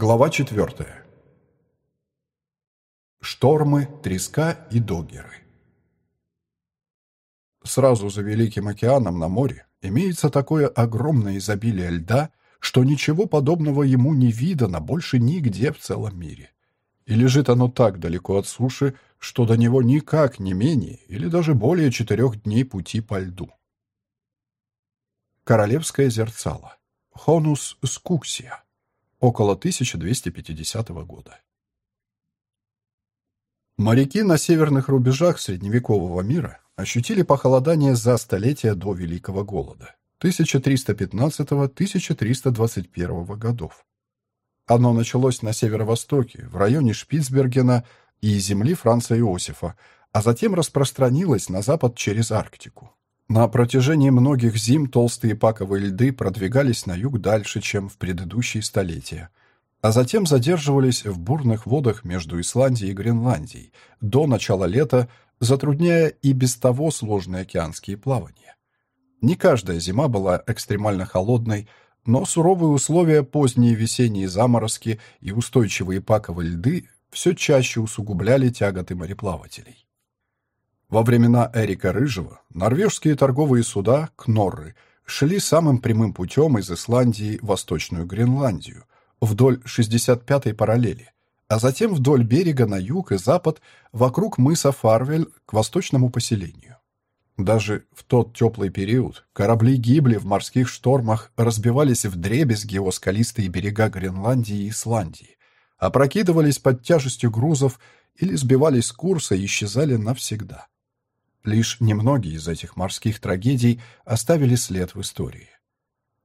Глава четвертая. Штормы, треска и догеры. Сразу за Великим океаном на море имеется такое огромное изобилие льда, что ничего подобного ему не видано больше нигде в целом мире. И лежит оно так далеко от суши, что до него никак не менее или даже более четырех дней пути по льду. Королевское зерцало. Хонус скуксия около 1250 года. Моряки на северных рубежах средневекового мира ощутили похолодание за столетия до Великого голода 1315-1321 годов. Оно началось на северо-востоке, в районе Шпицбергена и земли Франца Иосифа, а затем распространилось на запад через Арктику. На протяжении многих зим толстые паковые льды продвигались на юг дальше, чем в предыдущие столетия, а затем задерживались в бурных водах между Исландией и Гренландией до начала лета, затрудняя и без того сложные океанские плавания. Не каждая зима была экстремально холодной, но суровые условия, поздние весенние заморозки и устойчивые паковые льды все чаще усугубляли тяготы мореплавателей. Во времена Эрика Рыжего норвежские торговые суда «Кнорры» шли самым прямым путем из Исландии в Восточную Гренландию, вдоль 65-й параллели, а затем вдоль берега на юг и запад вокруг мыса Фарвель к восточному поселению. Даже в тот теплый период корабли гибли в морских штормах, разбивались в дребезги о скалистые берега Гренландии и Исландии, опрокидывались под тяжестью грузов или сбивались с курса и исчезали навсегда. Лишь немногие из этих морских трагедий оставили след в истории.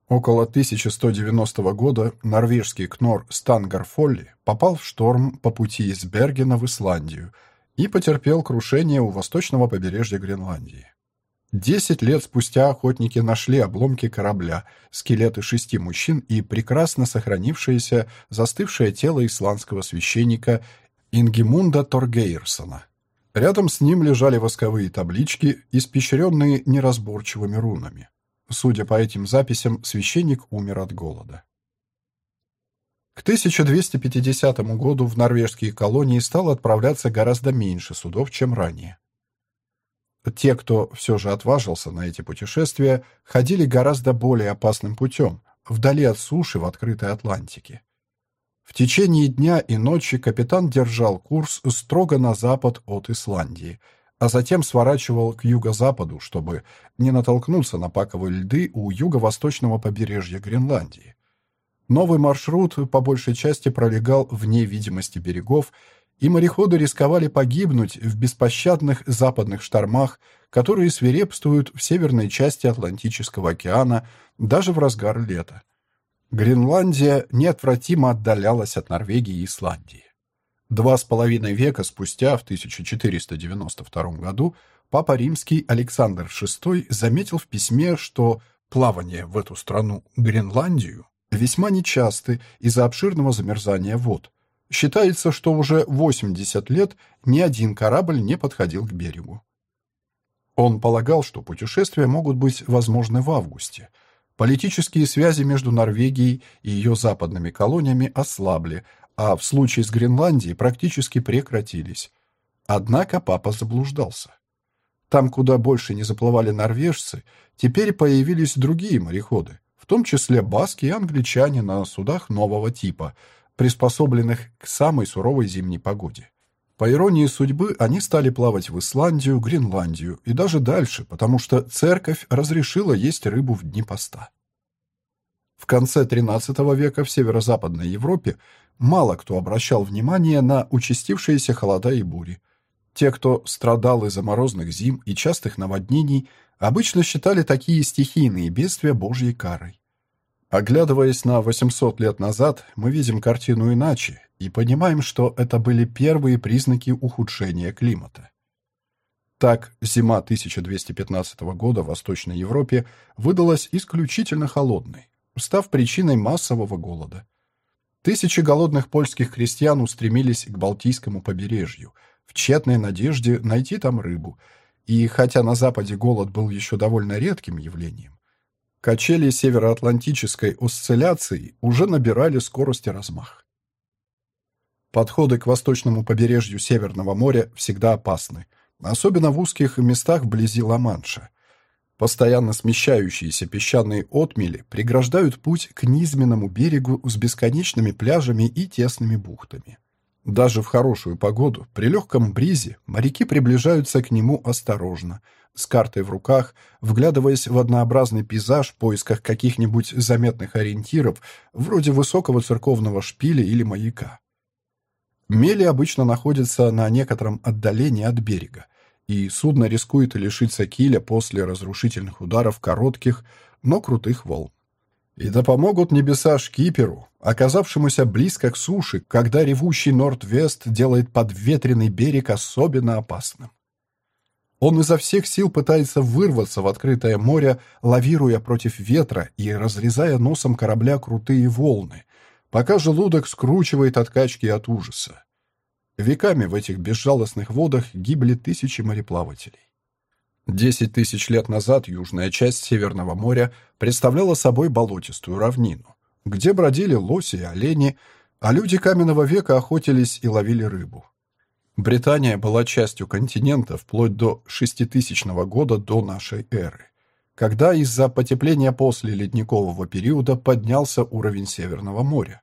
Около 1190 года норвежский кнор Стангар Фолли попал в шторм по пути из Бергена в Исландию и потерпел крушение у восточного побережья Гренландии. Десять лет спустя охотники нашли обломки корабля, скелеты шести мужчин и прекрасно сохранившееся застывшее тело исландского священника Ингемунда Торгейрсона – Рядом с ним лежали восковые таблички, испещренные неразборчивыми рунами. Судя по этим записям, священник умер от голода. К 1250 году в норвежские колонии стало отправляться гораздо меньше судов, чем ранее. Те, кто все же отважился на эти путешествия, ходили гораздо более опасным путем, вдали от суши в открытой Атлантике. В течение дня и ночи капитан держал курс строго на запад от Исландии, а затем сворачивал к юго-западу, чтобы не натолкнуться на паковые льды у юго-восточного побережья Гренландии. Новый маршрут по большей части пролегал вне видимости берегов, и мореходы рисковали погибнуть в беспощадных западных штормах, которые свирепствуют в северной части Атлантического океана даже в разгар лета. Гренландия неотвратимо отдалялась от Норвегии и Исландии. Два с половиной века спустя, в 1492 году, Папа Римский Александр VI заметил в письме, что плавание в эту страну, Гренландию, весьма нечасты из-за обширного замерзания вод. Считается, что уже 80 лет ни один корабль не подходил к берегу. Он полагал, что путешествия могут быть возможны в августе – Политические связи между Норвегией и ее западными колониями ослабли, а в случае с Гренландией практически прекратились. Однако папа заблуждался. Там, куда больше не заплывали норвежцы, теперь появились другие мореходы, в том числе баски и англичане на судах нового типа, приспособленных к самой суровой зимней погоде. По иронии судьбы, они стали плавать в Исландию, Гренландию и даже дальше, потому что церковь разрешила есть рыбу в дни поста. В конце XIII века в северо-западной Европе мало кто обращал внимание на участившиеся холода и бури. Те, кто страдал из-за морозных зим и частых наводнений, обычно считали такие стихийные бедствия Божьей карой. Оглядываясь на 800 лет назад, мы видим картину иначе и понимаем, что это были первые признаки ухудшения климата. Так, зима 1215 года в Восточной Европе выдалась исключительно холодной, став причиной массового голода. Тысячи голодных польских крестьян устремились к Балтийскому побережью в тщетной надежде найти там рыбу, и хотя на Западе голод был еще довольно редким явлением, качели североатлантической осцилляции уже набирали скорость и размах. Подходы к восточному побережью Северного моря всегда опасны, особенно в узких местах вблизи Ла-Манша. Постоянно смещающиеся песчаные отмели преграждают путь к низменному берегу с бесконечными пляжами и тесными бухтами. Даже в хорошую погоду, при легком бризе, моряки приближаются к нему осторожно, с картой в руках, вглядываясь в однообразный пейзаж в поисках каких-нибудь заметных ориентиров, вроде высокого церковного шпиля или маяка. Мели обычно находятся на некотором отдалении от берега, и судно рискует лишиться киля после разрушительных ударов коротких, но крутых волн. И да помогут небеса шкиперу, оказавшемуся близко к суше, когда ревущий Норд-Вест делает подветренный берег особенно опасным. Он изо всех сил пытается вырваться в открытое море, лавируя против ветра и разрезая носом корабля крутые волны, пока желудок скручивает от качки от ужаса. Веками в этих безжалостных водах гибли тысячи мореплавателей. Десять тысяч лет назад южная часть Северного моря представляла собой болотистую равнину, где бродили лоси и олени, а люди каменного века охотились и ловили рыбу. Британия была частью континента вплоть до 6000 года до нашей эры, когда из-за потепления после ледникового периода поднялся уровень Северного моря.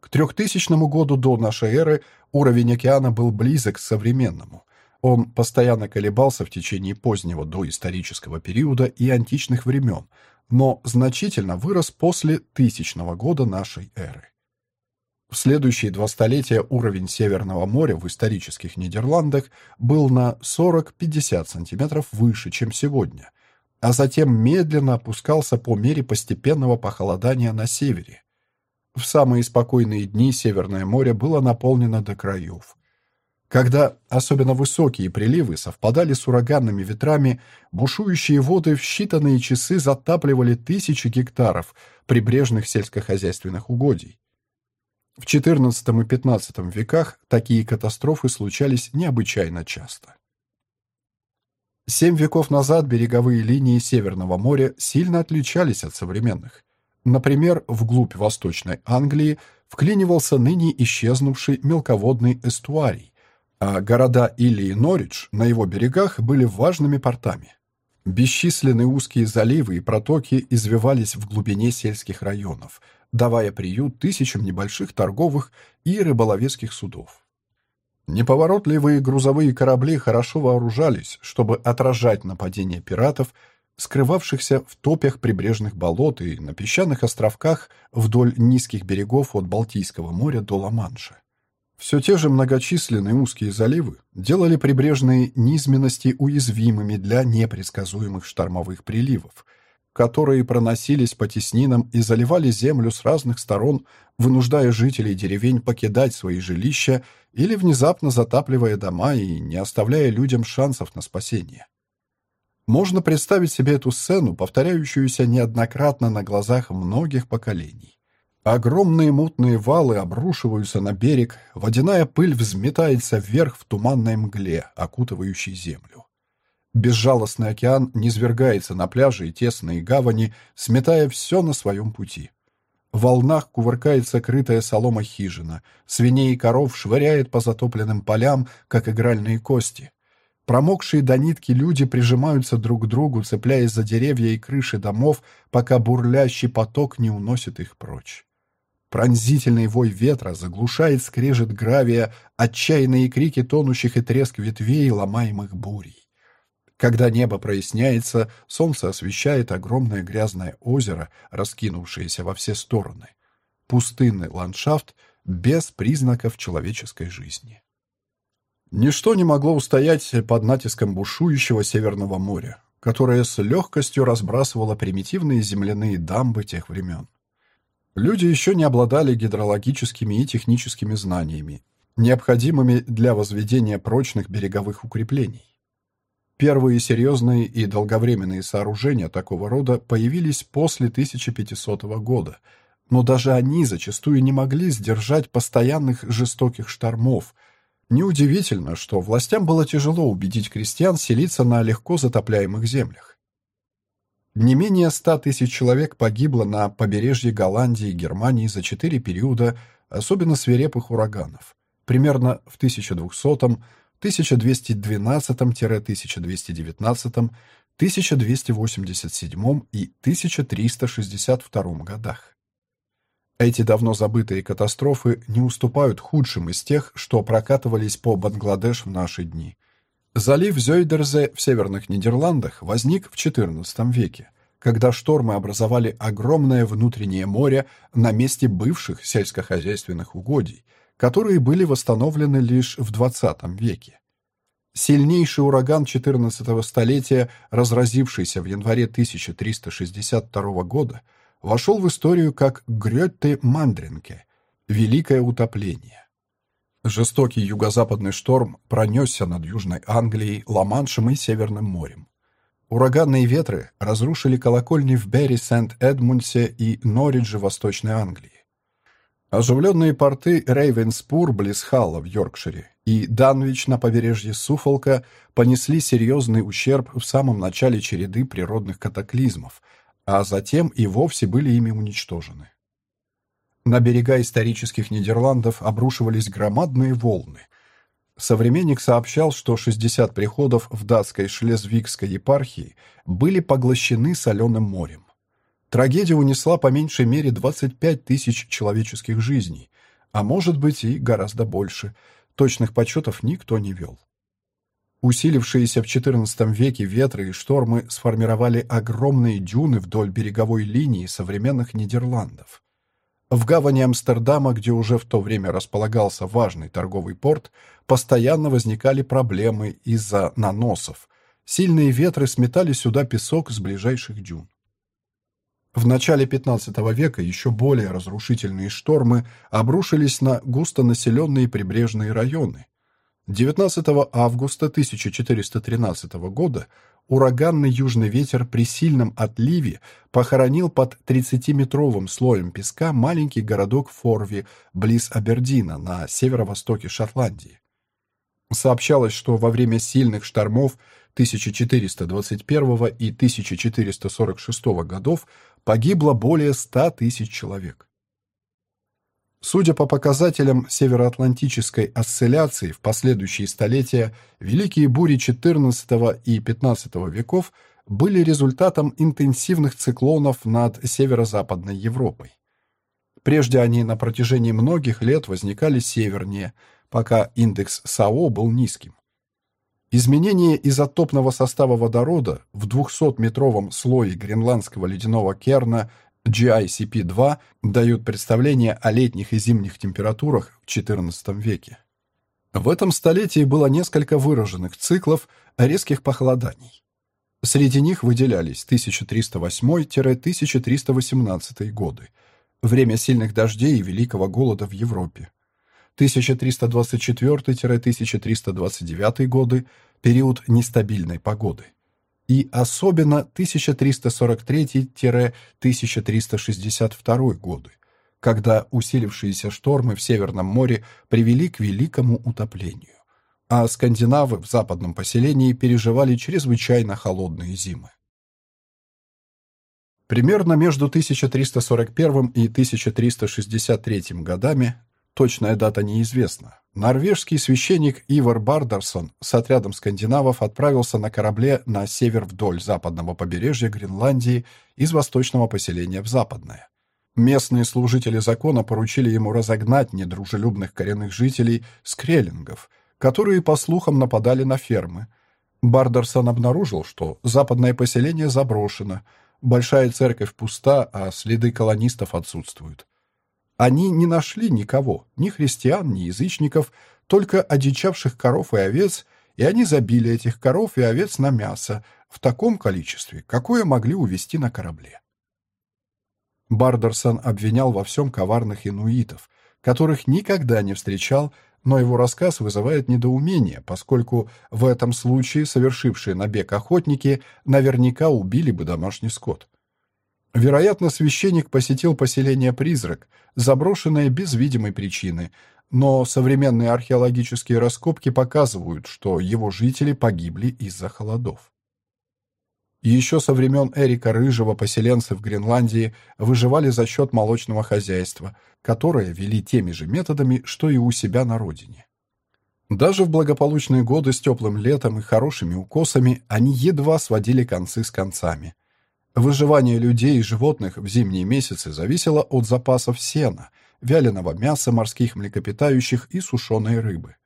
К 3000 году до нашей эры уровень океана был близок к современному, он постоянно колебался в течение позднего доисторического периода и античных времен, но значительно вырос после тысячного года нашей эры. В следующие два столетия уровень Северного моря в исторических Нидерландах был на 40-50 сантиметров выше, чем сегодня, а затем медленно опускался по мере постепенного похолодания на севере. В самые спокойные дни Северное море было наполнено до краев. Когда особенно высокие приливы совпадали с ураганными ветрами, бушующие воды в считанные часы затапливали тысячи гектаров прибрежных сельскохозяйственных угодий. В XIV и XV веках такие катастрофы случались необычайно часто. Семь веков назад береговые линии Северного моря сильно отличались от современных. Например, вглубь Восточной Англии вклинивался ныне исчезнувший мелководный эстуарий, а города Или и Норридж на его берегах были важными портами. Бесчисленные узкие заливы и протоки извивались в глубине сельских районов, давая приют тысячам небольших торговых и рыболовецких судов. Неповоротливые грузовые корабли хорошо вооружались, чтобы отражать нападения пиратов, скрывавшихся в топях прибрежных болот и на песчаных островках вдоль низких берегов от Балтийского моря до Ла-Манша. Все те же многочисленные узкие заливы делали прибрежные низменности уязвимыми для непредсказуемых штормовых приливов, которые проносились по теснинам и заливали землю с разных сторон, вынуждая жителей деревень покидать свои жилища или внезапно затапливая дома и не оставляя людям шансов на спасение. Можно представить себе эту сцену, повторяющуюся неоднократно на глазах многих поколений. Огромные мутные валы обрушиваются на берег, водяная пыль взметается вверх в туманной мгле, окутывающей землю. Безжалостный океан низвергается на пляжи и тесные гавани, сметая все на своем пути. В волнах кувыркается крытая солома хижина, свиней и коров швыряет по затопленным полям, как игральные кости. Промокшие до нитки люди прижимаются друг к другу, цепляясь за деревья и крыши домов, пока бурлящий поток не уносит их прочь. Пронзительный вой ветра заглушает скрежет гравия, отчаянные крики тонущих и треск ветвей, ломаемых бурей. Когда небо проясняется, солнце освещает огромное грязное озеро, раскинувшееся во все стороны. Пустынный ландшафт без признаков человеческой жизни. Ничто не могло устоять под натиском бушующего Северного моря, которое с легкостью разбрасывало примитивные земляные дамбы тех времен. Люди еще не обладали гидрологическими и техническими знаниями, необходимыми для возведения прочных береговых укреплений. Первые серьезные и долговременные сооружения такого рода появились после 1500 года, но даже они зачастую не могли сдержать постоянных жестоких штормов. Неудивительно, что властям было тяжело убедить крестьян селиться на легко затопляемых землях. Не менее 100 тысяч человек погибло на побережье Голландии и Германии за четыре периода особенно свирепых ураганов. Примерно в 1200, 1212-1219, 1287 и 1362 годах. Эти давно забытые катастрофы не уступают худшим из тех, что прокатывались по Бангладеш в наши дни. Залив Зёйдерзе в северных Нидерландах возник в XIV веке, когда штормы образовали огромное внутреннее море на месте бывших сельскохозяйственных угодий, которые были восстановлены лишь в XX веке. Сильнейший ураган XIV столетия, разразившийся в январе 1362 года, вошел в историю как Грётте Мандринке – Великое утопление. Жестокий юго-западный шторм пронесся над Южной Англией, Ла-Маншем и Северным морем. Ураганные ветры разрушили колокольни в Берри, Сент-Эдмундсе и Норридже Восточной Англии. Оживленные порты Рейвенспур близ Халла в Йоркшире и Данвич на побережье Суфолка понесли серьезный ущерб в самом начале череды природных катаклизмов, а затем и вовсе были ими уничтожены. На берега исторических Нидерландов обрушивались громадные волны. Современник сообщал, что 60 приходов в датской Шлезвигской епархии были поглощены соленым морем. Трагедия унесла по меньшей мере 25 тысяч человеческих жизней, а может быть и гораздо больше. Точных подсчетов никто не вел. Усилившиеся в XIV веке ветры и штормы сформировали огромные дюны вдоль береговой линии современных Нидерландов. В гавани Амстердама, где уже в то время располагался важный торговый порт, постоянно возникали проблемы из-за наносов. Сильные ветры сметали сюда песок с ближайших дюн. В начале XV века еще более разрушительные штормы обрушились на густонаселенные прибрежные районы. 19 августа 1413 года ураганный южный ветер при сильном отливе похоронил под 30-метровым слоем песка маленький городок Форви близ Абердина на северо-востоке Шотландии. Сообщалось, что во время сильных штормов 1421 и 1446 годов погибло более 100 тысяч человек. Судя по показателям североатлантической осцилляции в последующие столетия, великие бури XIV и XV веков были результатом интенсивных циклонов над северо-западной Европой. Прежде они на протяжении многих лет возникали севернее, пока индекс САО был низким. Изменение изотопного состава водорода в 200-метровом слое гренландского ледяного керна GICP-2 дают представление о летних и зимних температурах в XIV веке. В этом столетии было несколько выраженных циклов резких похолоданий. Среди них выделялись 1308-1318 годы, время сильных дождей и Великого голода в Европе, 1324-1329 годы – период нестабильной погоды. И особенно 1343-1362 годы, когда усилившиеся штормы в Северном море привели к великому утоплению, а скандинавы в западном поселении переживали чрезвычайно холодные зимы. Примерно между 1341 и 1363 годами Точная дата неизвестна. Норвежский священник Ивар Бардарсон с отрядом скандинавов отправился на корабле на север вдоль западного побережья Гренландии из восточного поселения в западное. Местные служители закона поручили ему разогнать недружелюбных коренных жителей скреллингов, которые, по слухам, нападали на фермы. Бардерсон обнаружил, что западное поселение заброшено, большая церковь пуста, а следы колонистов отсутствуют. Они не нашли никого, ни христиан, ни язычников, только одичавших коров и овец, и они забили этих коров и овец на мясо в таком количестве, какое могли увезти на корабле. Бардерсон обвинял во всем коварных инуитов, которых никогда не встречал, но его рассказ вызывает недоумение, поскольку в этом случае совершившие набег охотники наверняка убили бы домашний скот. Вероятно, священник посетил поселение Призрак, заброшенное без видимой причины, но современные археологические раскопки показывают, что его жители погибли из-за холодов. Еще со времен Эрика Рыжего поселенцы в Гренландии выживали за счет молочного хозяйства, которое вели теми же методами, что и у себя на родине. Даже в благополучные годы с теплым летом и хорошими укосами они едва сводили концы с концами. Выживание людей и животных в зимние месяцы зависело от запасов сена, вяленого мяса морских млекопитающих и сушеной рыбы.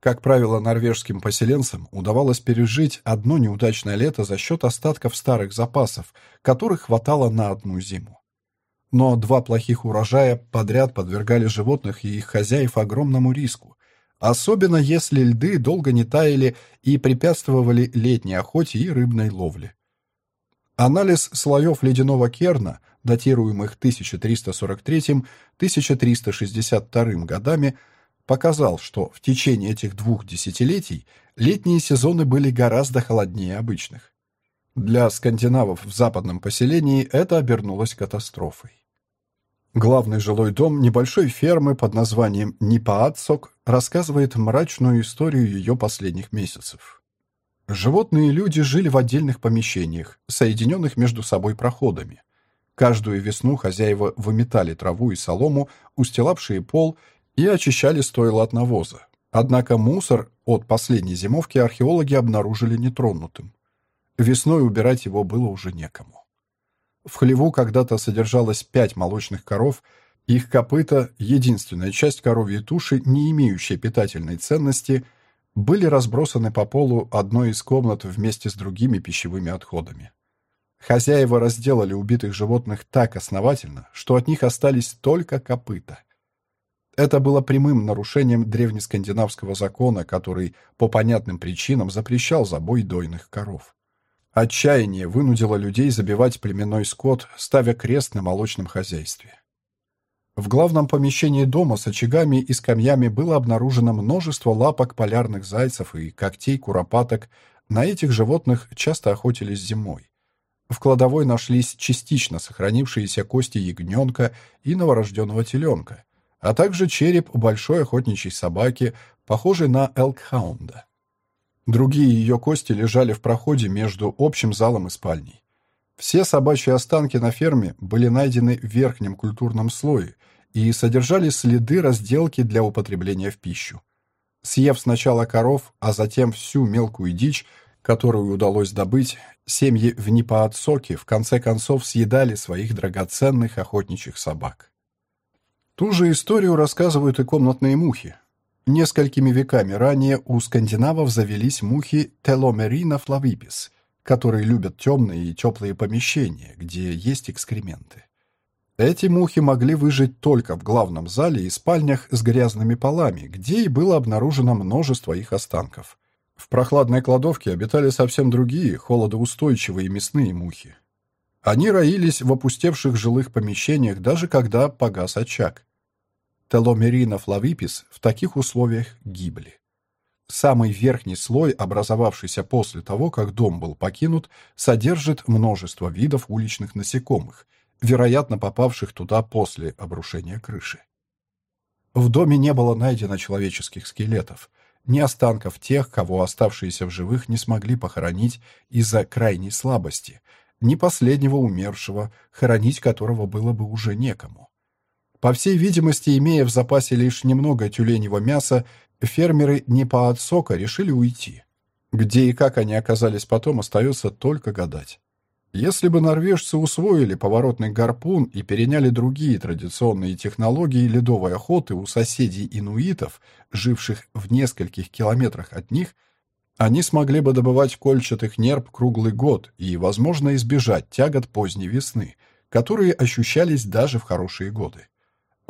Как правило, норвежским поселенцам удавалось пережить одно неудачное лето за счет остатков старых запасов, которых хватало на одну зиму. Но два плохих урожая подряд подвергали животных и их хозяев огромному риску, особенно если льды долго не таяли и препятствовали летней охоте и рыбной ловле. Анализ слоев ледяного керна, датируемых 1343-1362 годами, показал, что в течение этих двух десятилетий летние сезоны были гораздо холоднее обычных. Для скандинавов в западном поселении это обернулось катастрофой. Главный жилой дом небольшой фермы под названием Нипаатсок рассказывает мрачную историю ее последних месяцев. Животные и люди жили в отдельных помещениях, соединенных между собой проходами. Каждую весну хозяева выметали траву и солому, устилавшие пол, и очищали стойло от навоза. Однако мусор от последней зимовки археологи обнаружили нетронутым. Весной убирать его было уже некому. В хлеву когда-то содержалось пять молочных коров, их копыта, единственная часть коровьей туши, не имеющая питательной ценности, были разбросаны по полу одной из комнат вместе с другими пищевыми отходами. Хозяева разделали убитых животных так основательно, что от них остались только копыта – это было прямым нарушением древнескандинавского закона, который по понятным причинам запрещал забой дойных коров. Отчаяние вынудило людей забивать племенной скот, ставя крест на молочном хозяйстве. В главном помещении дома с очагами и скамьями было обнаружено множество лапок полярных зайцев и когтей куропаток. На этих животных часто охотились зимой. В кладовой нашлись частично сохранившиеся кости ягненка и новорожденного теленка, а также череп большой охотничьей собаки, похожей на элкхаунда. Другие ее кости лежали в проходе между общим залом и спальней. Все собачьи останки на ферме были найдены в верхнем культурном слое и содержали следы разделки для употребления в пищу. Съев сначала коров, а затем всю мелкую дичь, которую удалось добыть, семьи в Нипаотсоке в конце концов съедали своих драгоценных охотничьих собак. Ту же историю рассказывают и комнатные мухи. Несколькими веками ранее у скандинавов завелись мухи Теломерина флавипис, которые любят темные и теплые помещения, где есть экскременты. Эти мухи могли выжить только в главном зале и спальнях с грязными полами, где и было обнаружено множество их останков. В прохладной кладовке обитали совсем другие, холодоустойчивые мясные мухи. Они роились в опустевших жилых помещениях, даже когда погас очаг. Теломерина флавипис в таких условиях гибли. Самый верхний слой, образовавшийся после того, как дом был покинут, содержит множество видов уличных насекомых, вероятно, попавших туда после обрушения крыши. В доме не было найдено человеческих скелетов, ни останков тех, кого оставшиеся в живых не смогли похоронить из-за крайней слабости, ни последнего умершего, хоронить которого было бы уже некому. По всей видимости, имея в запасе лишь немного тюленевого мяса, фермеры не по отсока решили уйти. Где и как они оказались потом, остается только гадать. Если бы норвежцы усвоили поворотный гарпун и переняли другие традиционные технологии ледовой охоты у соседей инуитов, живших в нескольких километрах от них, они смогли бы добывать кольчатых нерп круглый год и, возможно, избежать тягот поздней весны, которые ощущались даже в хорошие годы.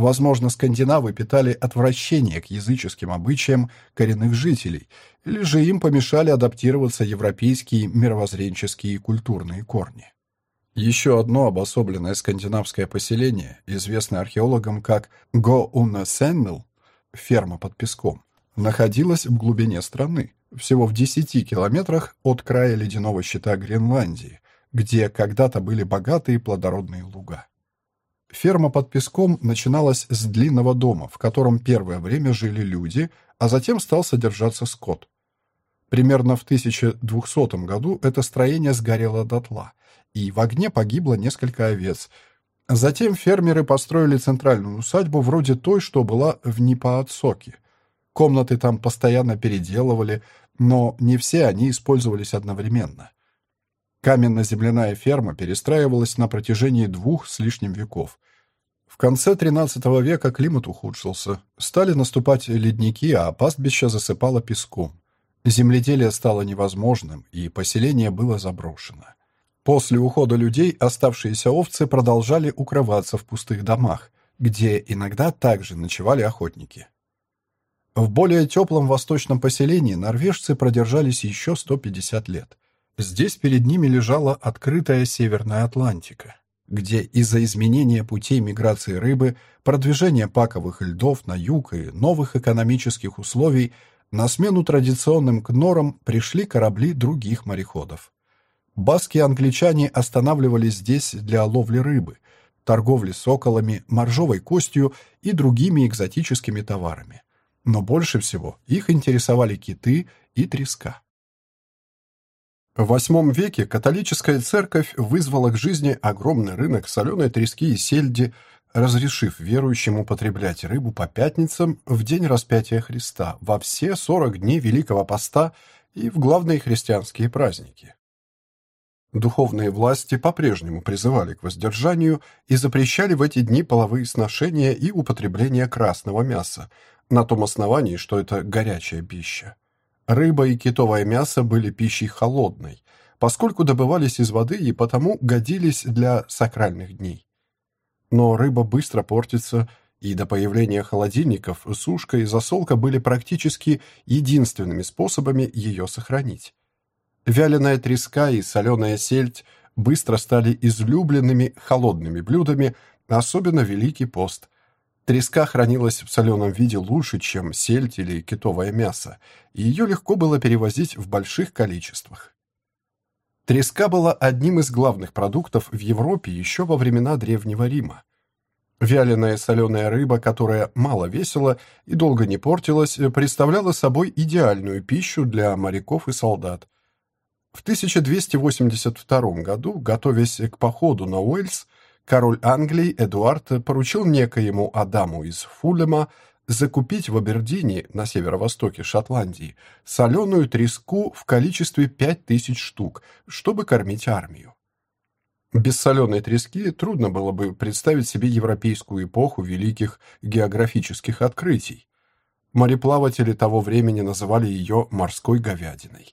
Возможно, скандинавы питали отвращение к языческим обычаям коренных жителей, или же им помешали адаптироваться европейские мировоззренческие и культурные корни. Еще одно обособленное скандинавское поселение, известное археологам как Гоунесеннел, ферма под песком, находилось в глубине страны, всего в 10 километрах от края ледяного щита Гренландии, где когда-то были богатые плодородные луга. Ферма под песком начиналась с длинного дома, в котором первое время жили люди, а затем стал содержаться скот. Примерно в 1200 году это строение сгорело дотла, и в огне погибло несколько овец. Затем фермеры построили центральную усадьбу вроде той, что была в Нипаотсоке. Комнаты там постоянно переделывали, но не все они использовались одновременно. Каменно-земляная ферма перестраивалась на протяжении двух с лишним веков. В конце XIII века климат ухудшился. Стали наступать ледники, а пастбище засыпало песком. Земледелие стало невозможным, и поселение было заброшено. После ухода людей оставшиеся овцы продолжали укрываться в пустых домах, где иногда также ночевали охотники. В более теплом восточном поселении норвежцы продержались еще 150 лет. Здесь перед ними лежала открытая Северная Атлантика, где из-за изменения путей миграции рыбы, продвижения паковых льдов на юг и новых экономических условий на смену традиционным кнорам пришли корабли других мореходов. Баски англичане останавливались здесь для ловли рыбы, торговли соколами, моржовой костью и другими экзотическими товарами. Но больше всего их интересовали киты и треска. В VIII веке католическая церковь вызвала к жизни огромный рынок соленой трески и сельди, разрешив верующим употреблять рыбу по пятницам в день распятия Христа, во все 40 дней Великого Поста и в главные христианские праздники. Духовные власти по-прежнему призывали к воздержанию и запрещали в эти дни половые сношения и употребление красного мяса, на том основании, что это горячая пища. Рыба и китовое мясо были пищей холодной, поскольку добывались из воды и потому годились для сакральных дней. Но рыба быстро портится, и до появления холодильников сушка и засолка были практически единственными способами ее сохранить. Вяленая треска и соленая сельдь быстро стали излюбленными холодными блюдами, особенно Великий пост. Треска хранилась в соленом виде лучше, чем сельдь или китовое мясо, и ее легко было перевозить в больших количествах. Треска была одним из главных продуктов в Европе еще во времена Древнего Рима. Вяленая соленая рыба, которая мало весила и долго не портилась, представляла собой идеальную пищу для моряков и солдат. В 1282 году, готовясь к походу на Уэльс, король Англии Эдуард поручил некоему Адаму из Фулема закупить в Абердине, на северо-востоке Шотландии, соленую треску в количестве 5000 штук, чтобы кормить армию. Без соленой трески трудно было бы представить себе европейскую эпоху великих географических открытий. Мореплаватели того времени называли ее «морской говядиной».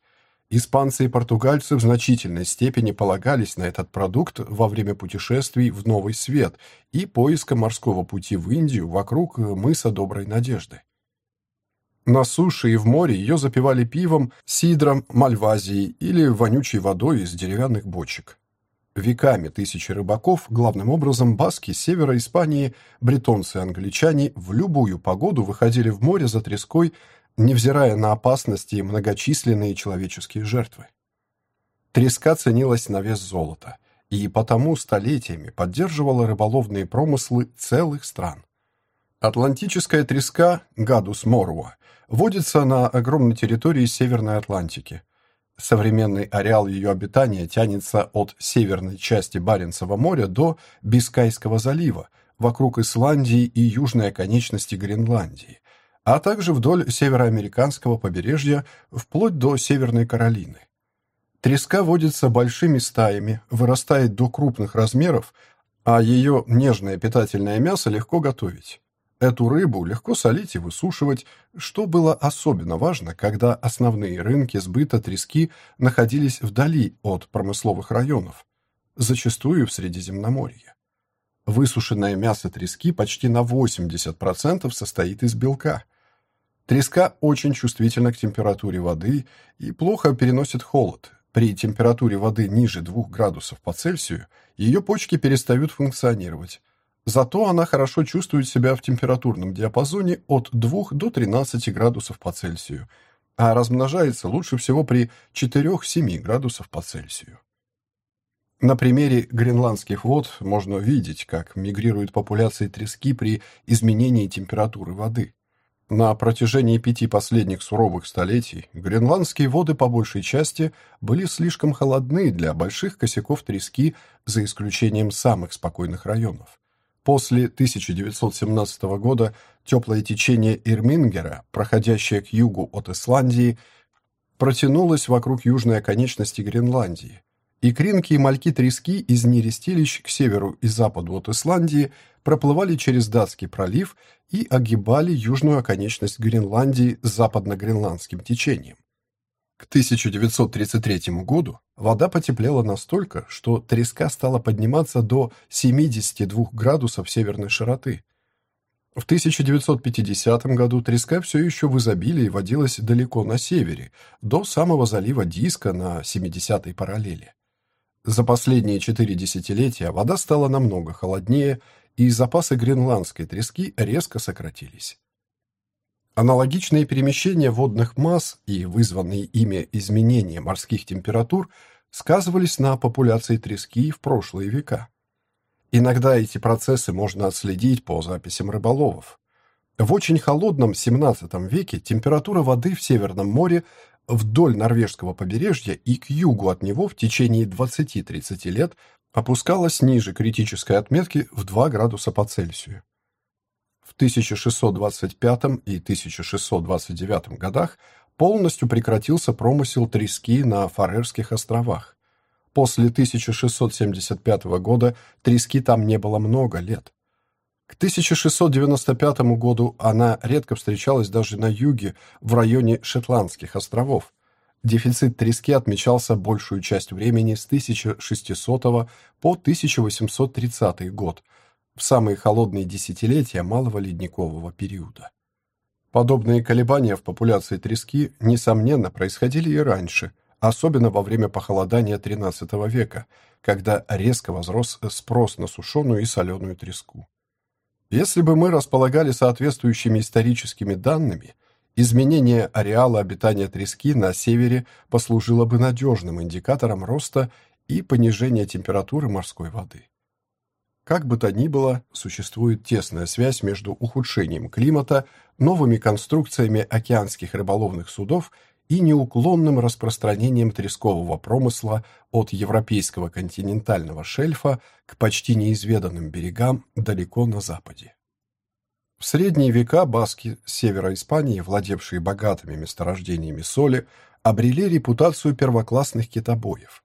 Испанцы и португальцы в значительной степени полагались на этот продукт во время путешествий в Новый Свет и поиска морского пути в Индию вокруг мыса Доброй Надежды. На суше и в море ее запивали пивом, сидром, мальвазией или вонючей водой из деревянных бочек. Веками тысячи рыбаков, главным образом баски севера Испании, бретонцы и англичане, в любую погоду выходили в море за треской невзирая на опасности и многочисленные человеческие жертвы. Треска ценилась на вес золота и потому столетиями поддерживала рыболовные промыслы целых стран. Атлантическая треска Гадус моруа водится на огромной территории Северной Атлантики. Современный ареал ее обитания тянется от северной части Баренцева моря до Бискайского залива, вокруг Исландии и южной оконечности Гренландии, а также вдоль североамериканского побережья вплоть до Северной Каролины. Треска водится большими стаями, вырастает до крупных размеров, а ее нежное питательное мясо легко готовить. Эту рыбу легко солить и высушивать, что было особенно важно, когда основные рынки сбыта трески находились вдали от промысловых районов, зачастую в Средиземноморье. Высушенное мясо трески почти на 80% состоит из белка – Треска очень чувствительна к температуре воды и плохо переносит холод. При температуре воды ниже 2 градусов по Цельсию ее почки перестают функционировать. Зато она хорошо чувствует себя в температурном диапазоне от 2 до 13 градусов по Цельсию, а размножается лучше всего при 4-7 градусов по Цельсию. На примере гренландских вод можно видеть, как мигрируют популяции трески при изменении температуры воды. На протяжении пяти последних суровых столетий гренландские воды по большей части были слишком холодны для больших косяков трески, за исключением самых спокойных районов. После 1917 года теплое течение Ирмингера, проходящее к югу от Исландии, протянулось вокруг южной оконечности Гренландии, и кринки и мальки трески из нерестилищ к северу и западу от Исландии проплывали через Датский пролив и огибали южную оконечность Гренландии западно-гренландским течением. К 1933 году вода потеплела настолько, что треска стала подниматься до 72 градусов северной широты. В 1950 году треска все еще в изобилии водилась далеко на севере, до самого залива Диска на 70-й параллели. За последние четыре десятилетия вода стала намного холоднее, и запасы гренландской трески резко сократились. Аналогичные перемещения водных масс и вызванные ими изменения морских температур сказывались на популяции трески в прошлые века. Иногда эти процессы можно отследить по записям рыболовов. В очень холодном XVII веке температура воды в Северном море вдоль норвежского побережья и к югу от него в течение 20-30 лет опускалась ниже критической отметки в 2 градуса по Цельсию. В 1625 и 1629 годах полностью прекратился промысел трески на Фарерских островах. После 1675 года трески там не было много лет. К 1695 году она редко встречалась даже на юге, в районе Шотландских островов. Дефицит трески отмечался большую часть времени с 1600 по 1830 год, в самые холодные десятилетия малого ледникового периода. Подобные колебания в популяции трески, несомненно, происходили и раньше, особенно во время похолодания XIII века, когда резко возрос спрос на сушеную и соленую треску. Если бы мы располагали соответствующими историческими данными – Изменение ареала обитания трески на севере послужило бы надежным индикатором роста и понижения температуры морской воды. Как бы то ни было, существует тесная связь между ухудшением климата, новыми конструкциями океанских рыболовных судов и неуклонным распространением трескового промысла от европейского континентального шельфа к почти неизведанным берегам далеко на западе. В средние века баски севера Испании, владевшие богатыми месторождениями соли, обрели репутацию первоклассных китобоев.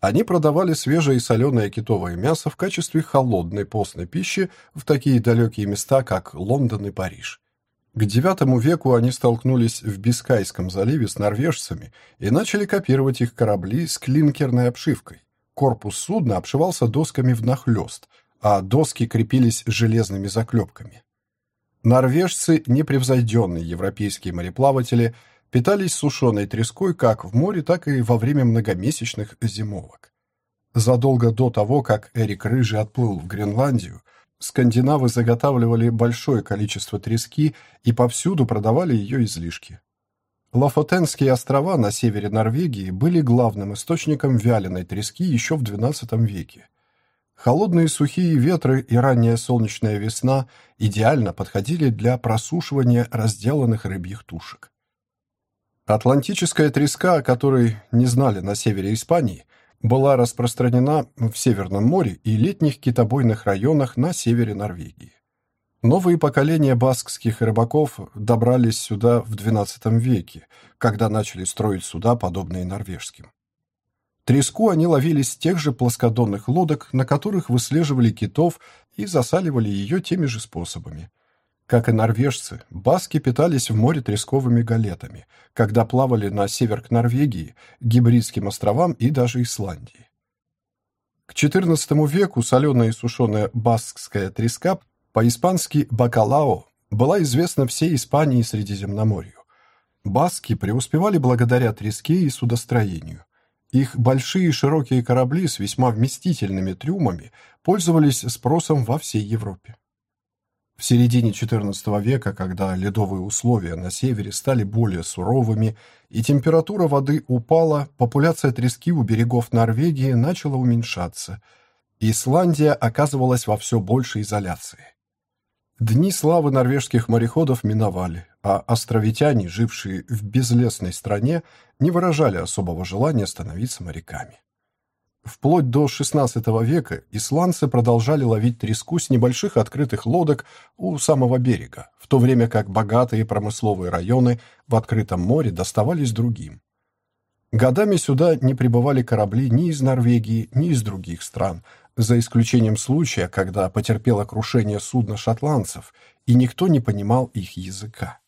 Они продавали свежее и соленое китовое мясо в качестве холодной постной пищи в такие далекие места, как Лондон и Париж. К IX веку они столкнулись в Бискайском заливе с норвежцами и начали копировать их корабли с клинкерной обшивкой. Корпус судна обшивался досками внахлёст, а доски крепились железными заклепками. Норвежцы, непревзойденные европейские мореплаватели, питались сушеной треской как в море, так и во время многомесячных зимовок. Задолго до того, как Эрик Рыжий отплыл в Гренландию, скандинавы заготавливали большое количество трески и повсюду продавали ее излишки. Лафотенские острова на севере Норвегии были главным источником вяленой трески еще в XII веке. Холодные сухие ветры и ранняя солнечная весна идеально подходили для просушивания разделанных рыбьих тушек. Атлантическая треска, о которой не знали на севере Испании, была распространена в Северном море и летних китобойных районах на севере Норвегии. Новые поколения баскских рыбаков добрались сюда в XII веке, когда начали строить суда, подобные норвежским. Треску они ловили с тех же плоскодонных лодок, на которых выслеживали китов и засаливали ее теми же способами. Как и норвежцы, баски питались в море тресковыми галетами, когда плавали на север к Норвегии, Гибридским островам и даже Исландии. К XIV веку соленая и сушеная баскская треска, по-испански «бакалао», была известна всей Испании и Средиземноморью. Баски преуспевали благодаря треске и судостроению. Их большие широкие корабли с весьма вместительными трюмами пользовались спросом во всей Европе. В середине XIV века, когда ледовые условия на севере стали более суровыми и температура воды упала, популяция трески у берегов Норвегии начала уменьшаться. Исландия оказывалась во все большей изоляции. Дни славы норвежских мореходов миновали, а островитяне, жившие в безлесной стране, не выражали особого желания становиться моряками. Вплоть до XVI века исландцы продолжали ловить треску с небольших открытых лодок у самого берега, в то время как богатые промысловые районы в открытом море доставались другим. Годами сюда не прибывали корабли ни из Норвегии, ни из других стран, за исключением случая, когда потерпело крушение судна шотландцев, и никто не понимал их языка.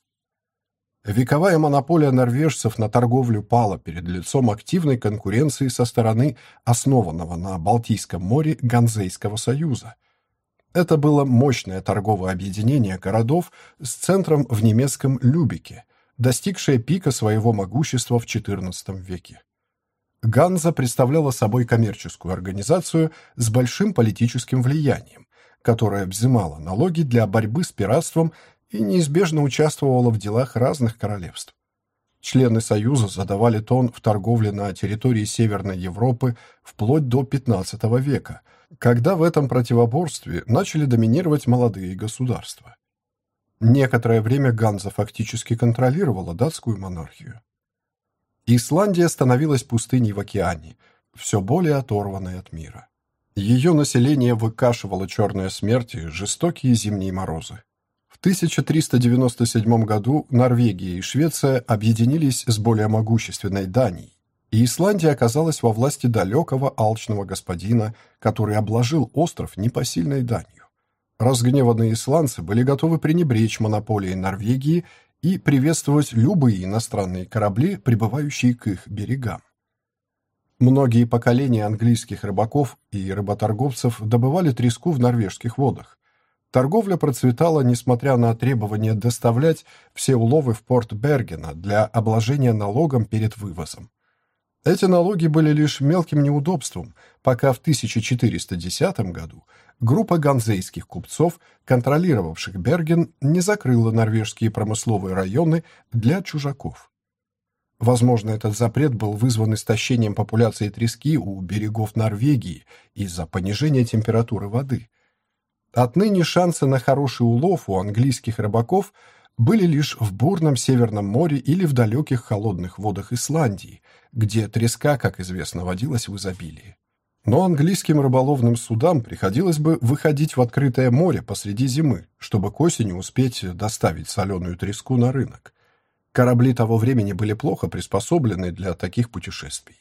Вековая монополия норвежцев на торговлю пала перед лицом активной конкуренции со стороны основанного на Балтийском море Ганзейского союза. Это было мощное торговое объединение городов с центром в немецком Любике, достигшее пика своего могущества в XIV веке. Ганза представляла собой коммерческую организацию с большим политическим влиянием, которая взимала налоги для борьбы с пиратством и неизбежно участвовала в делах разных королевств. Члены Союза задавали тон в торговле на территории Северной Европы вплоть до XV века, когда в этом противоборстве начали доминировать молодые государства. Некоторое время Ганза фактически контролировала датскую монархию. Исландия становилась пустыней в океане, все более оторванной от мира. Ее население выкашивало черная смерть и жестокие зимние морозы. 1397 году Норвегия и Швеция объединились с более могущественной Данией, и Исландия оказалась во власти далекого алчного господина, который обложил остров непосильной данью. Разгневанные исландцы были готовы пренебречь монополией Норвегии и приветствовать любые иностранные корабли, прибывающие к их берегам. Многие поколения английских рыбаков и рыботорговцев добывали треску в норвежских водах. Торговля процветала, несмотря на требование доставлять все уловы в порт Бергена для обложения налогом перед вывозом. Эти налоги были лишь мелким неудобством, пока в 1410 году группа ганзейских купцов, контролировавших Берген, не закрыла норвежские промысловые районы для чужаков. Возможно, этот запрет был вызван истощением популяции трески у берегов Норвегии из-за понижения температуры воды – Отныне шансы на хороший улов у английских рыбаков были лишь в бурном Северном море или в далеких холодных водах Исландии, где треска, как известно, водилась в изобилии. Но английским рыболовным судам приходилось бы выходить в открытое море посреди зимы, чтобы к осени успеть доставить соленую треску на рынок. Корабли того времени были плохо приспособлены для таких путешествий.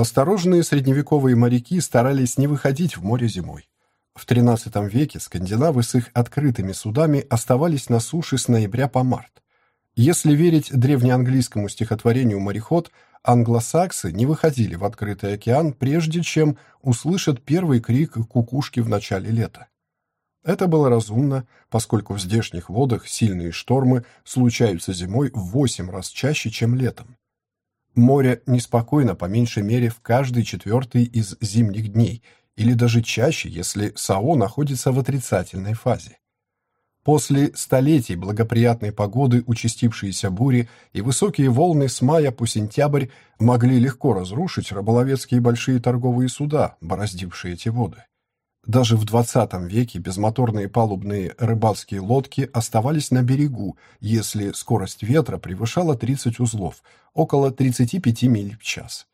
Осторожные средневековые моряки старались не выходить в море зимой. В XIII веке скандинавы с их открытыми судами оставались на суше с ноября по март. Если верить древнеанглийскому стихотворению «Мореход», англосаксы не выходили в открытый океан, прежде чем услышат первый крик кукушки в начале лета. Это было разумно, поскольку в здешних водах сильные штормы случаются зимой в восемь раз чаще, чем летом. Море неспокойно по меньшей мере в каждый четвертый из зимних дней, или даже чаще, если САО находится в отрицательной фазе. После столетий благоприятной погоды участившиеся бури и высокие волны с мая по сентябрь могли легко разрушить рыболовецкие большие торговые суда, бороздившие эти воды. Даже в XX веке безмоторные палубные рыбацкие лодки оставались на берегу, если скорость ветра превышала 30 узлов, около 35 миль в час.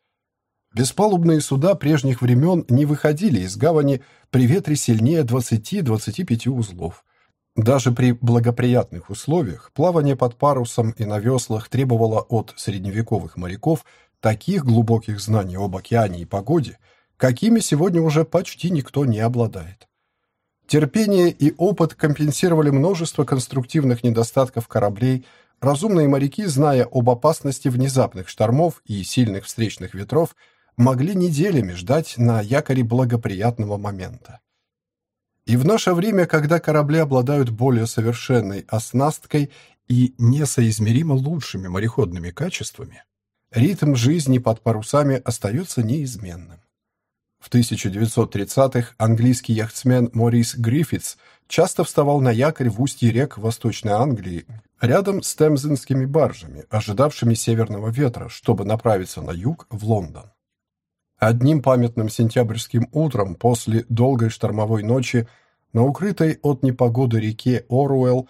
Беспалубные суда прежних времен не выходили из гавани при ветре сильнее 20-25 узлов. Даже при благоприятных условиях плавание под парусом и на веслах требовало от средневековых моряков таких глубоких знаний об океане и погоде, какими сегодня уже почти никто не обладает. Терпение и опыт компенсировали множество конструктивных недостатков кораблей, разумные моряки, зная об опасности внезапных штормов и сильных встречных ветров, могли неделями ждать на якоре благоприятного момента. И в наше время, когда корабли обладают более совершенной оснасткой и несоизмеримо лучшими мореходными качествами, ритм жизни под парусами остается неизменным. В 1930-х английский яхтсмен Морис Гриффитс часто вставал на якорь в устье рек Восточной Англии, рядом с темзинскими баржами, ожидавшими северного ветра, чтобы направиться на юг, в Лондон. Одним памятным сентябрьским утром после долгой штормовой ночи На укрытой от непогоды реке Оруэлл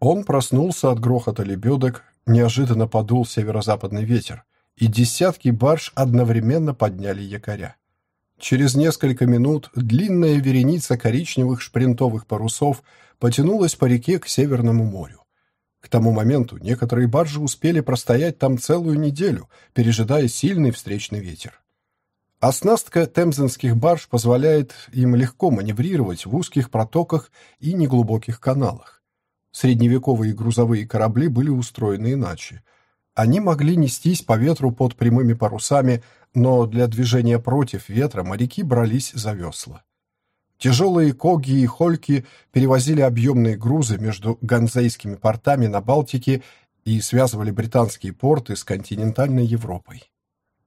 он проснулся от грохота лебедок, неожиданно подул северо-западный ветер, и десятки барж одновременно подняли якоря. Через несколько минут длинная вереница коричневых шпринтовых парусов потянулась по реке к Северному морю. К тому моменту некоторые баржи успели простоять там целую неделю, пережидая сильный встречный ветер. Оснастка темзенских барж позволяет им легко маневрировать в узких протоках и неглубоких каналах. Средневековые грузовые корабли были устроены иначе. Они могли нестись по ветру под прямыми парусами, но для движения против ветра моряки брались за весла. Тяжелые коги и хольки перевозили объемные грузы между ганзейскими портами на Балтике и связывали британские порты с континентальной Европой.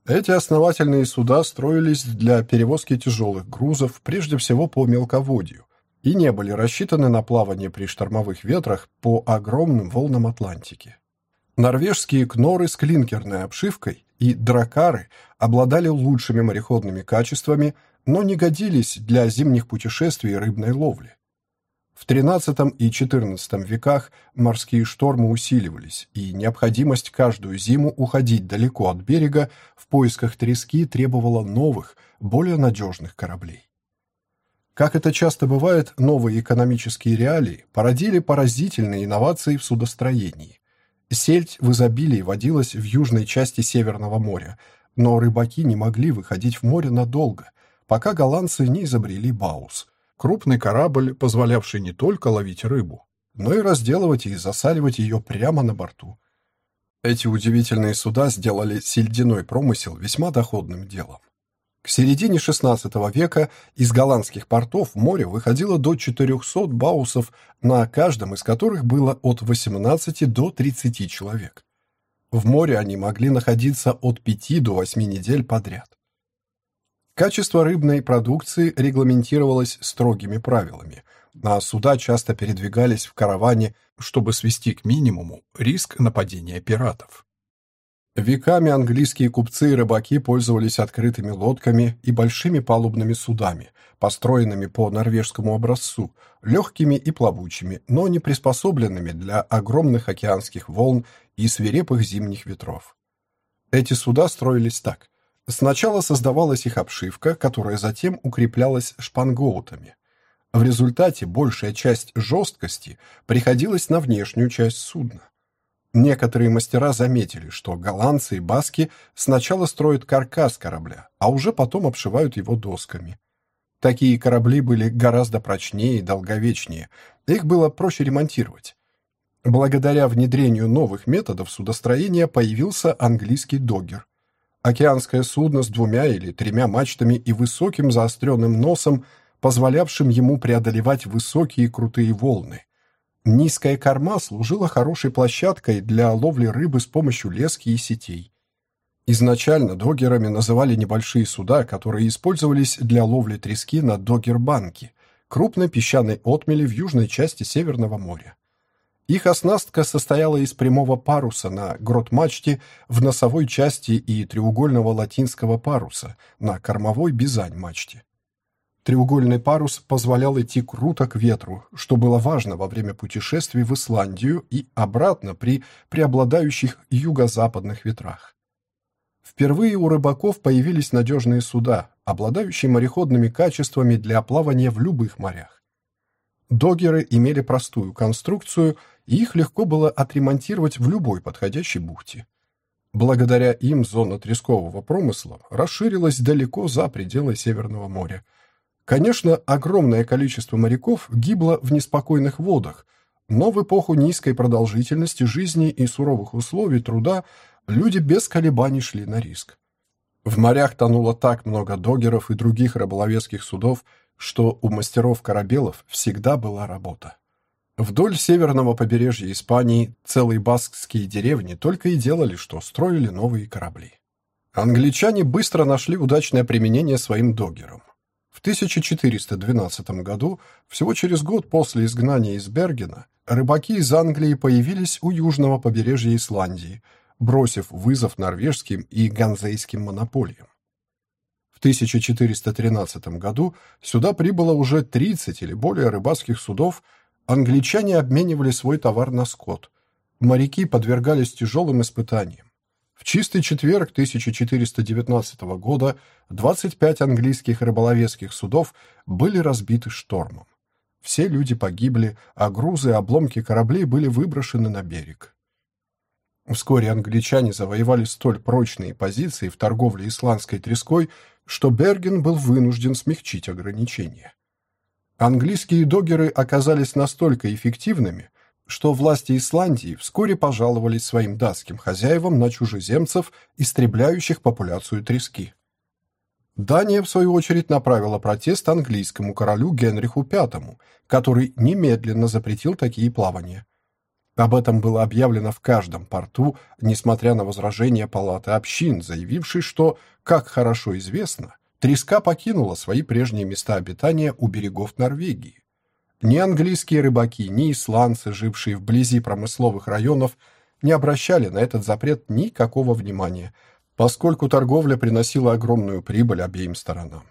Эти основательные суда строились для перевозки тяжелых грузов, прежде всего по мелководью, и не были рассчитаны на плавание при штормовых ветрах по огромным волнам Атлантики. Норвежские кноры с клинкерной обшивкой и дракары обладали лучшими мореходными качествами, но не годились для зимних путешествий и рыбной ловли. В XIII и XIV веках морские штормы усиливались, и необходимость каждую зиму уходить далеко от берега в поисках трески требовала новых, более надежных кораблей. Как это часто бывает, новые экономические реалии породили поразительные инновации в судостроении. Сельдь в изобилии водилась в южной части Северного моря, но рыбаки не могли выходить в море надолго, пока голландцы не изобрели баус – крупный корабль, позволявший не только ловить рыбу, но и разделывать и засаливать ее прямо на борту. Эти удивительные суда сделали сельдяной промысел весьма доходным делом. К середине XVI века из голландских портов в море выходило до 400 баусов, на каждом из которых было от 18 до 30 человек. В море они могли находиться от 5 до 8 недель подряд. Качество рыбной продукции регламентировалось строгими правилами, а суда часто передвигались в караване, чтобы свести к минимуму риск нападения пиратов. Веками английские купцы и рыбаки пользовались открытыми лодками и большими палубными судами, построенными по норвежскому образцу, легкими и плавучими, но не приспособленными для огромных океанских волн и свирепых зимних ветров. Эти суда строились так. Сначала создавалась их обшивка, которая затем укреплялась шпангоутами. В результате большая часть жесткости приходилась на внешнюю часть судна. Некоторые мастера заметили, что голландцы и баски сначала строят каркас корабля, а уже потом обшивают его досками. Такие корабли были гораздо прочнее и долговечнее, их было проще ремонтировать. Благодаря внедрению новых методов судостроения появился английский доггер. Океанское судно с двумя или тремя мачтами и высоким заостренным носом, позволявшим ему преодолевать высокие крутые волны. Низкая корма служила хорошей площадкой для ловли рыбы с помощью лески и сетей. Изначально догерами называли небольшие суда, которые использовались для ловли трески на догер-банке, крупной песчаной отмели в южной части Северного моря. Их оснастка состояла из прямого паруса на грот-мачте в носовой части и треугольного латинского паруса на кормовой бизань-мачте. Треугольный парус позволял идти круто к ветру, что было важно во время путешествий в Исландию и обратно при преобладающих юго-западных ветрах. Впервые у рыбаков появились надежные суда, обладающие мореходными качествами для плавания в любых морях. Догеры имели простую конструкцию, и их легко было отремонтировать в любой подходящей бухте. Благодаря им зона трескового промысла расширилась далеко за пределы Северного моря – Конечно, огромное количество моряков гибло в неспокойных водах, но в эпоху низкой продолжительности жизни и суровых условий труда люди без колебаний шли на риск. В морях тонуло так много догеров и других рыболовецких судов, что у мастеров-корабелов всегда была работа. Вдоль северного побережья Испании целые баскские деревни только и делали, что строили новые корабли. Англичане быстро нашли удачное применение своим догерам. В 1412 году, всего через год после изгнания из Бергена, рыбаки из Англии появились у южного побережья Исландии, бросив вызов норвежским и ганзейским монополиям. В 1413 году сюда прибыло уже 30 или более рыбацких судов, англичане обменивали свой товар на скот. Моряки подвергались тяжелым испытаниям. В чистый четверг 1419 года 25 английских рыболовецких судов были разбиты штормом. Все люди погибли, а грузы и обломки кораблей были выброшены на берег. Вскоре англичане завоевали столь прочные позиции в торговле исландской треской, что Берген был вынужден смягчить ограничения. Английские догеры оказались настолько эффективными, что власти Исландии вскоре пожаловались своим датским хозяевам на чужеземцев, истребляющих популяцию трески. Дания, в свою очередь, направила протест английскому королю Генриху V, который немедленно запретил такие плавания. Об этом было объявлено в каждом порту, несмотря на возражения палаты общин, заявившей, что, как хорошо известно, треска покинула свои прежние места обитания у берегов Норвегии. Ни английские рыбаки, ни исландцы, жившие вблизи промысловых районов, не обращали на этот запрет никакого внимания, поскольку торговля приносила огромную прибыль обеим сторонам.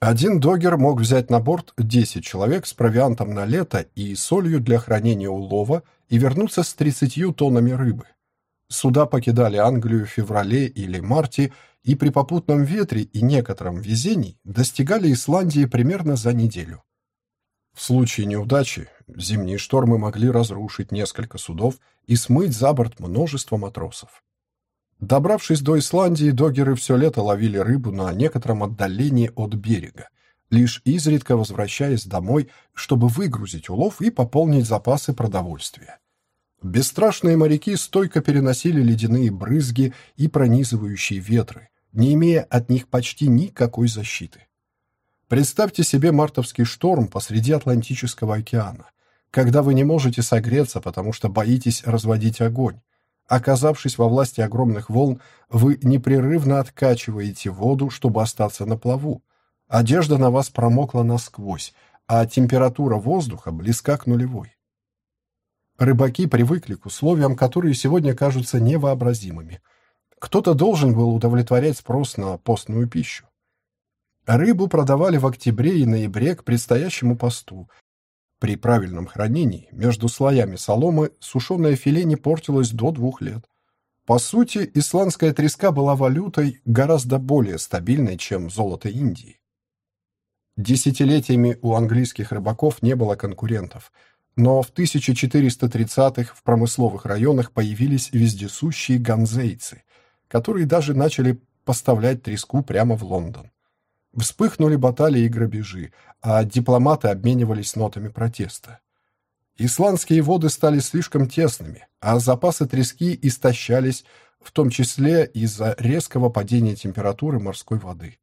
Один догер мог взять на борт 10 человек с провиантом на лето и солью для хранения улова и вернуться с 30 тоннами рыбы. Суда покидали Англию в феврале или марте и при попутном ветре и некотором везении достигали Исландии примерно за неделю. В случае неудачи зимние штормы могли разрушить несколько судов и смыть за борт множество матросов. Добравшись до Исландии, догеры все лето ловили рыбу на некотором отдалении от берега, лишь изредка возвращаясь домой, чтобы выгрузить улов и пополнить запасы продовольствия. Бесстрашные моряки стойко переносили ледяные брызги и пронизывающие ветры, не имея от них почти никакой защиты. Представьте себе мартовский шторм посреди Атлантического океана, когда вы не можете согреться, потому что боитесь разводить огонь, Оказавшись во власти огромных волн, вы непрерывно откачиваете воду, чтобы остаться на плаву. Одежда на вас промокла насквозь, а температура воздуха близка к нулевой. Рыбаки привыкли к условиям, которые сегодня кажутся невообразимыми. Кто-то должен был удовлетворять спрос на постную пищу. Рыбу продавали в октябре и ноябре к предстоящему посту, при правильном хранении между слоями соломы сушеное филе не портилось до двух лет. По сути, исландская треска была валютой гораздо более стабильной, чем золото Индии. Десятилетиями у английских рыбаков не было конкурентов, но в 1430-х в промысловых районах появились вездесущие ганзейцы, которые даже начали поставлять треску прямо в Лондон. Вспыхнули баталии и грабежи, а дипломаты обменивались нотами протеста. Исландские воды стали слишком тесными, а запасы трески истощались, в том числе из-за резкого падения температуры морской воды.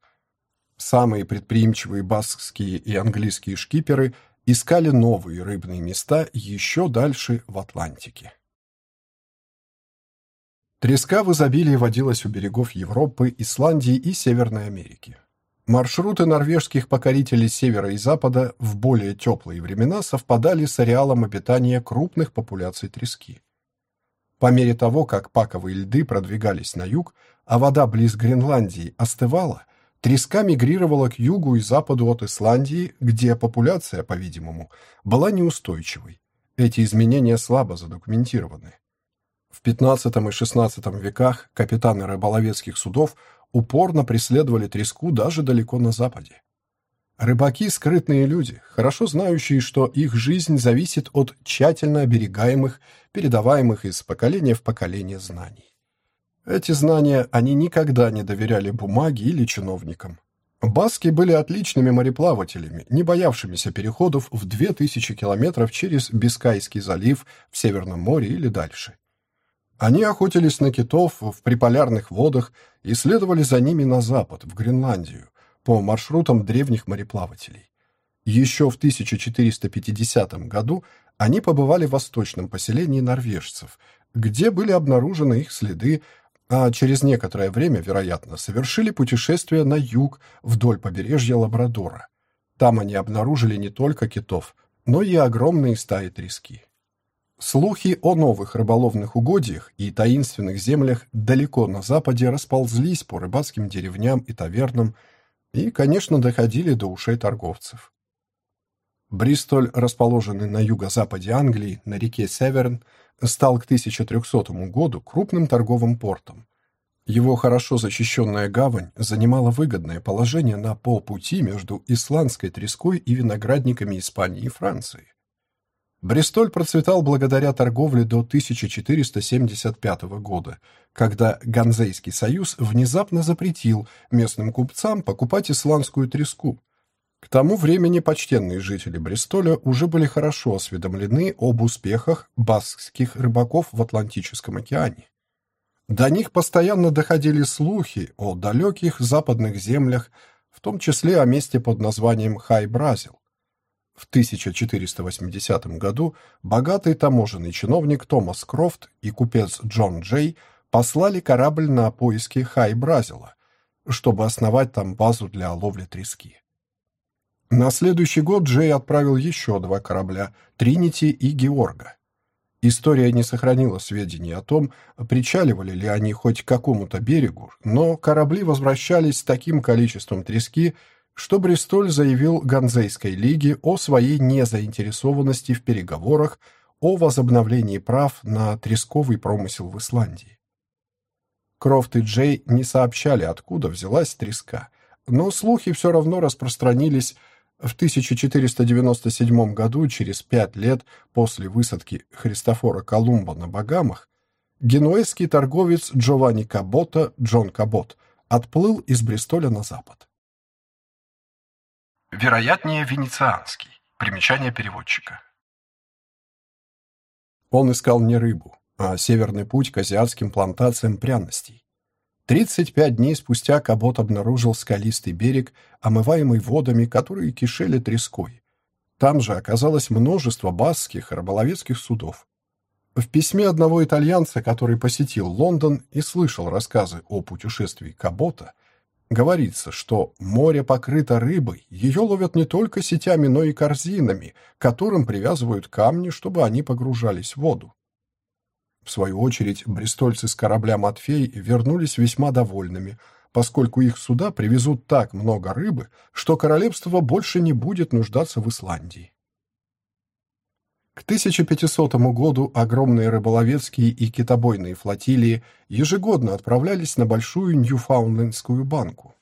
Самые предприимчивые баскские и английские шкиперы искали новые рыбные места еще дальше в Атлантике. Треска в изобилии водилась у берегов Европы, Исландии и Северной Америки. Маршруты норвежских покорителей севера и запада в более теплые времена совпадали с ареалом обитания крупных популяций трески. По мере того, как паковые льды продвигались на юг, а вода близ Гренландии остывала, треска мигрировала к югу и западу от Исландии, где популяция, по-видимому, была неустойчивой. Эти изменения слабо задокументированы. В XV и XVI веках капитаны рыболовецких судов упорно преследовали треску даже далеко на западе. Рыбаки – скрытные люди, хорошо знающие, что их жизнь зависит от тщательно оберегаемых, передаваемых из поколения в поколение знаний. Эти знания они никогда не доверяли бумаге или чиновникам. Баски были отличными мореплавателями, не боявшимися переходов в 2000 километров через Бискайский залив в Северном море или дальше. Они охотились на китов в приполярных водах и следовали за ними на запад, в Гренландию, по маршрутам древних мореплавателей. Еще в 1450 году они побывали в восточном поселении норвежцев, где были обнаружены их следы, а через некоторое время, вероятно, совершили путешествие на юг вдоль побережья Лабрадора. Там они обнаружили не только китов, но и огромные стаи трески. Слухи о новых рыболовных угодьях и таинственных землях далеко на западе расползлись по рыбацким деревням и тавернам, и, конечно, доходили до ушей торговцев. Бристоль, расположенный на юго-западе Англии, на реке Северн, стал к 1300 году крупным торговым портом. Его хорошо защищенная гавань занимала выгодное положение на полпути между исландской треской и виноградниками Испании и Франции. Бристоль процветал благодаря торговле до 1475 года, когда Ганзейский союз внезапно запретил местным купцам покупать исландскую треску. К тому времени почтенные жители Бристоля уже были хорошо осведомлены об успехах баскских рыбаков в Атлантическом океане. До них постоянно доходили слухи о далеких западных землях, в том числе о месте под названием Хай-Бразил. В 1480 году богатый таможенный чиновник Томас Крофт и купец Джон Джей послали корабль на поиски Хай-Бразила, чтобы основать там базу для ловли трески. На следующий год Джей отправил еще два корабля «Тринити» и «Георга». История не сохранила сведений о том, причаливали ли они хоть к какому-то берегу, но корабли возвращались с таким количеством трески, что Бристоль заявил Ганзейской лиге о своей незаинтересованности в переговорах о возобновлении прав на тресковый промысел в Исландии. Крофт и Джей не сообщали, откуда взялась треска, но слухи все равно распространились в 1497 году, через пять лет после высадки Христофора Колумба на Багамах, генуэзский торговец Джованни Кабота, Джон Кабот, отплыл из Бристоля на запад. Вероятнее, венецианский. Примечание переводчика. Он искал не рыбу, а северный путь к азиатским плантациям пряностей. 35 дней спустя Кабот обнаружил скалистый берег, омываемый водами, которые кишели треской. Там же оказалось множество басских рыболовецких судов. В письме одного итальянца, который посетил Лондон и слышал рассказы о путешествии Кабота, Говорится, что море покрыто рыбой, ее ловят не только сетями, но и корзинами, которым привязывают камни, чтобы они погружались в воду. В свою очередь, брестольцы с корабля «Матфей» вернулись весьма довольными, поскольку их суда привезут так много рыбы, что королевство больше не будет нуждаться в Исландии. К 1500 году огромные рыболовецкие и китобойные флотилии ежегодно отправлялись на большую Ньюфаундлендскую банку.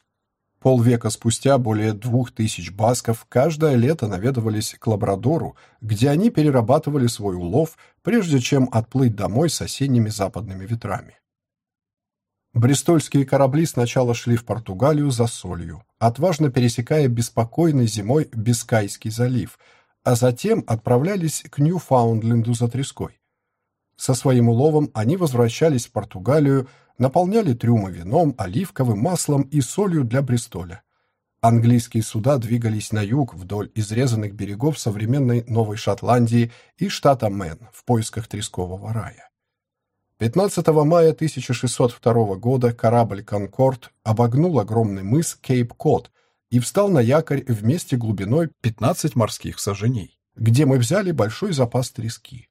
Полвека спустя более двух тысяч басков каждое лето наведывались к Лабрадору, где они перерабатывали свой улов, прежде чем отплыть домой с осенними западными ветрами. Бристольские корабли сначала шли в Португалию за солью, отважно пересекая беспокойный зимой Бискайский залив – а затем отправлялись к Ньюфаундленду за треской. Со своим уловом они возвращались в Португалию, наполняли трюмы вином, оливковым маслом и солью для Бристоля. Английские суда двигались на юг вдоль изрезанных берегов современной Новой Шотландии и штата Мэн в поисках трескового рая. 15 мая 1602 года корабль «Конкорд» обогнул огромный мыс Кейп-Кот – и встал на якорь в месте глубиной 15 морских саженей, где мы взяли большой запас трески.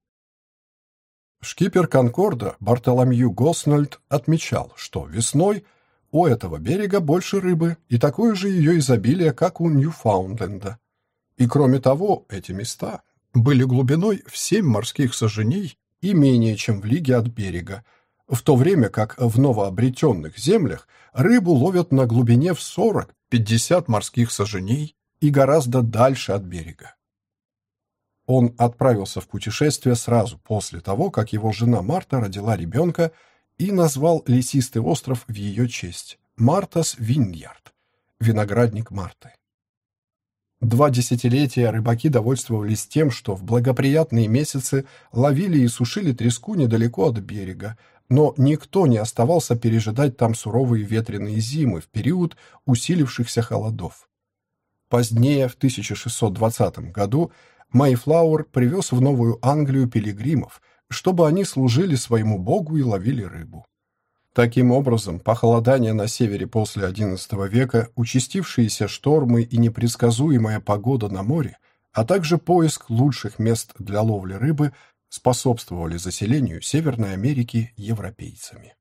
Шкипер «Конкорда» Бартоломью Госнольд отмечал, что весной у этого берега больше рыбы и такое же ее изобилие, как у Ньюфаундленда. И кроме того, эти места были глубиной в 7 морских саженей и менее чем в лиге от берега, в то время как в новообретенных землях рыбу ловят на глубине в 40-50 морских саженей и гораздо дальше от берега. Он отправился в путешествие сразу после того, как его жена Марта родила ребенка и назвал лесистый остров в ее честь – Мартас Виньярд – виноградник Марты. Два десятилетия рыбаки довольствовались тем, что в благоприятные месяцы ловили и сушили треску недалеко от берега, но никто не оставался пережидать там суровые ветреные зимы в период усилившихся холодов. Позднее, в 1620 году, Майфлауэр привез в Новую Англию пилигримов, чтобы они служили своему богу и ловили рыбу. Таким образом, похолодание на севере после XI века, участившиеся штормы и непредсказуемая погода на море, а также поиск лучших мест для ловли рыбы способствовали заселению Северной Америки европейцами.